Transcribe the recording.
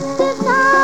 Mr. Tom.